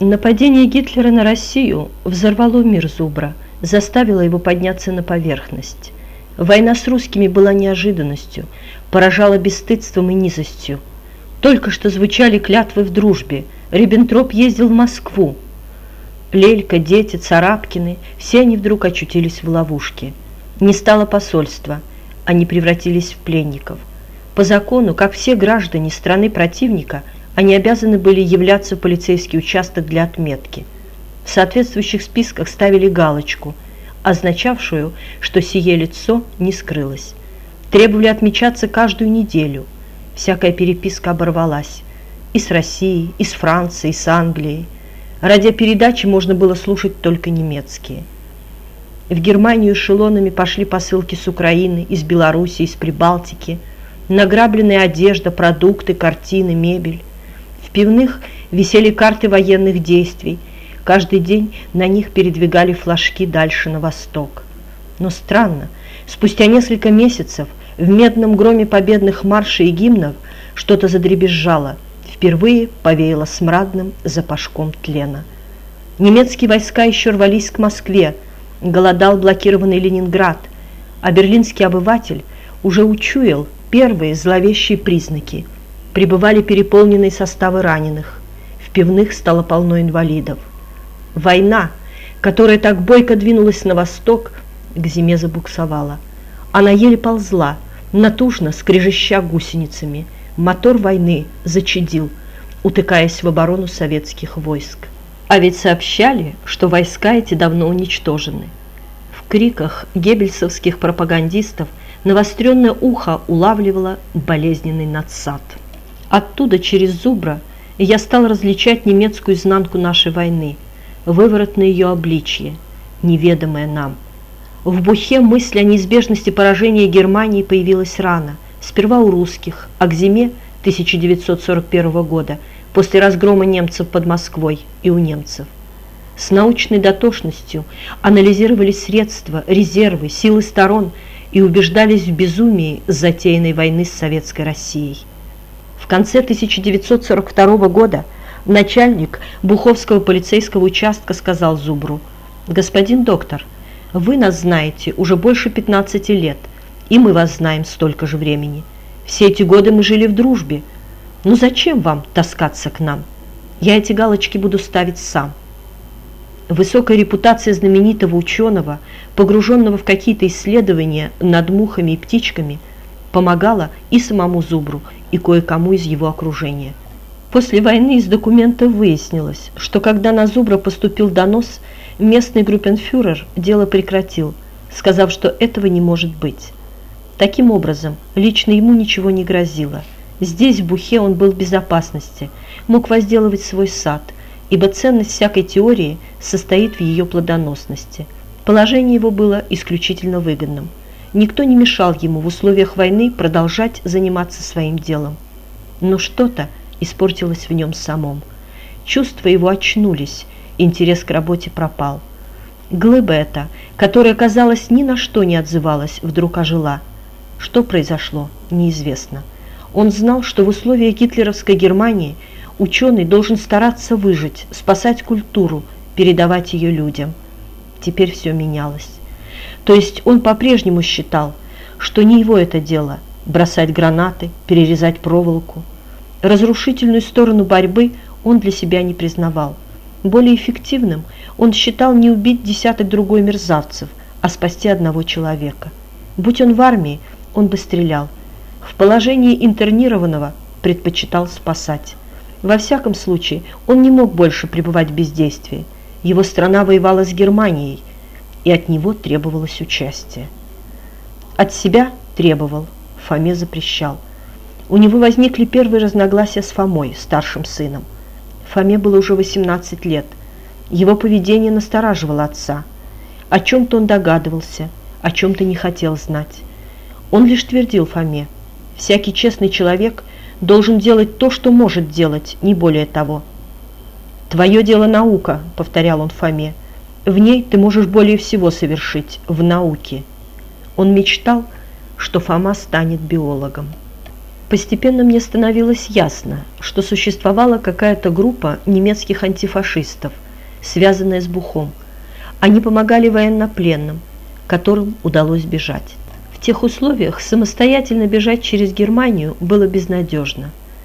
Нападение Гитлера на Россию взорвало мир Зубра, заставило его подняться на поверхность. Война с русскими была неожиданностью, поражала бесстыдством и низостью. Только что звучали клятвы в дружбе. Риббентроп ездил в Москву. Лелька, дети, Царапкины – все они вдруг очутились в ловушке. Не стало посольства, они превратились в пленников. По закону, как все граждане страны противника – они обязаны были являться в полицейский участок для отметки. В соответствующих списках ставили галочку, означавшую, что сие лицо не скрылось. Требовали отмечаться каждую неделю. Всякая переписка оборвалась. И с Россией, и с Францией, и с Англией. Радиопередачи можно было слушать только немецкие. В Германию эшелонами пошли посылки с Украины, из Белоруссии, из Прибалтики. Награбленная одежда, продукты, картины, мебель. В пивных висели карты военных действий. Каждый день на них передвигали флажки дальше на восток. Но странно, спустя несколько месяцев в медном громе победных маршей и гимнов что-то задребезжало, впервые повеяло смрадным запашком тлена. Немецкие войска еще рвались к Москве, голодал блокированный Ленинград, а берлинский обыватель уже учуял первые зловещие признаки – прибывали переполненные составы раненых. В пивных стало полно инвалидов. Война, которая так бойко двинулась на восток, к зиме забуксовала. Она еле ползла, натужно скрежеща гусеницами. Мотор войны зачадил, утыкаясь в оборону советских войск. А ведь сообщали, что войска эти давно уничтожены. В криках геббельсовских пропагандистов навостренное ухо улавливало болезненный надсад. Оттуда, через Зубра, я стал различать немецкую изнанку нашей войны, выворотное ее обличье, неведомое нам. В Бухе мысль о неизбежности поражения Германии появилась рано, сперва у русских, а к зиме 1941 года, после разгрома немцев под Москвой и у немцев. С научной дотошностью анализировали средства, резервы, силы сторон и убеждались в безумии затеянной войны с Советской Россией. Конце 1942 года начальник Буховского полицейского участка сказал Зубру, «Господин доктор, вы нас знаете уже больше 15 лет, и мы вас знаем столько же времени. Все эти годы мы жили в дружбе. Ну зачем вам таскаться к нам? Я эти галочки буду ставить сам». Высокая репутация знаменитого ученого, погруженного в какие-то исследования над мухами и птичками, помогала и самому Зубру, и кое-кому из его окружения. После войны из документов выяснилось, что когда на Зубра поступил донос, местный группенфюрер дело прекратил, сказав, что этого не может быть. Таким образом, лично ему ничего не грозило. Здесь, в Бухе, он был в безопасности, мог возделывать свой сад, ибо ценность всякой теории состоит в ее плодоносности. Положение его было исключительно выгодным. Никто не мешал ему в условиях войны продолжать заниматься своим делом. Но что-то испортилось в нем самом. Чувства его очнулись, интерес к работе пропал. Глыба эта, которая, казалось, ни на что не отзывалась, вдруг ожила. Что произошло, неизвестно. Он знал, что в условиях гитлеровской Германии ученый должен стараться выжить, спасать культуру, передавать ее людям. Теперь все менялось. То есть он по-прежнему считал, что не его это дело – бросать гранаты, перерезать проволоку. Разрушительную сторону борьбы он для себя не признавал. Более эффективным он считал не убить десяток другой мерзавцев, а спасти одного человека. Будь он в армии, он бы стрелял. В положении интернированного предпочитал спасать. Во всяком случае, он не мог больше пребывать в бездействии. Его страна воевала с Германией, и от него требовалось участие. От себя требовал, Фоме запрещал. У него возникли первые разногласия с Фомой, старшим сыном. Фоме было уже 18 лет. Его поведение настораживало отца. О чем-то он догадывался, о чем-то не хотел знать. Он лишь твердил Фоме, всякий честный человек должен делать то, что может делать, не более того. «Твое дело наука», — повторял он Фоме, — в ней ты можешь более всего совершить, в науке. Он мечтал, что Фома станет биологом. Постепенно мне становилось ясно, что существовала какая-то группа немецких антифашистов, связанная с Бухом. Они помогали военнопленным, которым удалось бежать. В тех условиях самостоятельно бежать через Германию было безнадежно –